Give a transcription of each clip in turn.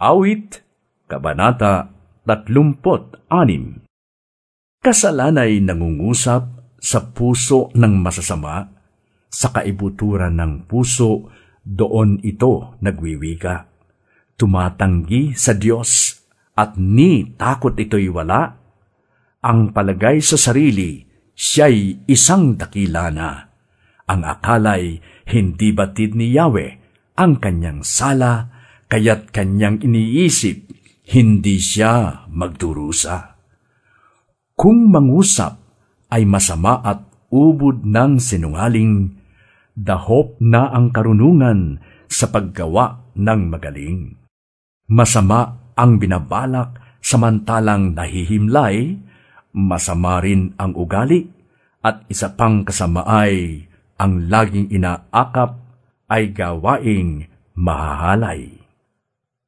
Awit, Kabanata 36 Kasalanay nangungusap sa puso ng masasama, sa kaibuturan ng puso, doon ito nagwiwika. Tumatanggi sa Diyos at ni takot ito'y wala. Ang palagay sa sarili, siya'y isang dakila na. Ang akalay hindi batid ni Yahweh ang kanyang sala, kaya't kanyang iniisip, hindi siya magdurusa. Kung mangusap ay masama at ubod ng sinungaling, dahop na ang karunungan sa paggawa ng magaling. Masama ang binabalak samantalang nahihimlay, masama rin ang ugali, at isa pang kasama ay ang laging inaakap ay gawaing mahahalay.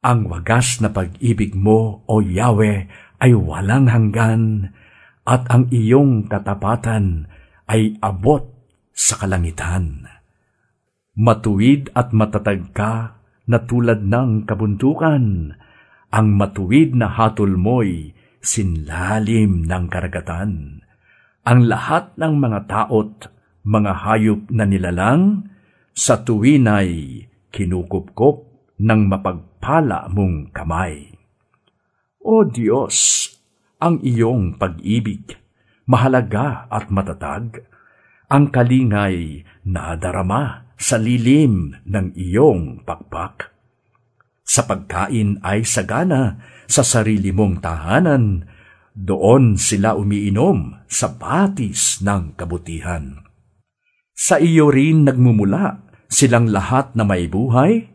Ang wagas na pag-ibig mo, O Yahweh, ay walang hanggan, at ang iyong katapatan ay abot sa kalangitan. Matuwid at matatag ka na tulad ng kabuntukan, ang matuwid na hatol mo'y sinlalim ng karagatan. Ang lahat ng mga taot, mga hayop na nilalang, sa tuwinay kinukupkop ng mapagpala mong kamay. O Diyos, ang iyong pag-ibig, mahalaga at matatag, ang kalingay na darama sa lilim ng iyong pakpak. Sa pagkain ay sagana sa sarili mong tahanan, doon sila umiinom sa batis ng kabutihan. Sa iyo rin nagmumula silang lahat na may buhay?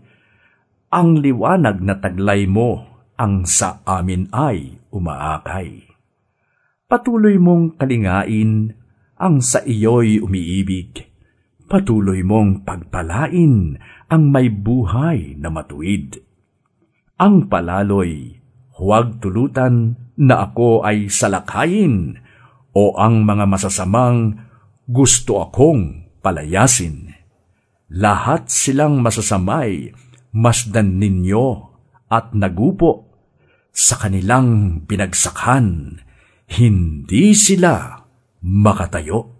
Ang liwanag na taglay mo ang sa amin ay umaakay. Patuloy mong kalingain ang sa iyo'y umiibig. Patuloy mong pagpalain ang may buhay na matuwid. Ang palaloy, huwag tulutan na ako ay salakayin o ang mga masasamang gusto akong palayasin. Lahat silang masasamay, masdan ninyo at nagupo sa kanilang binagsakan, hindi sila makatayo.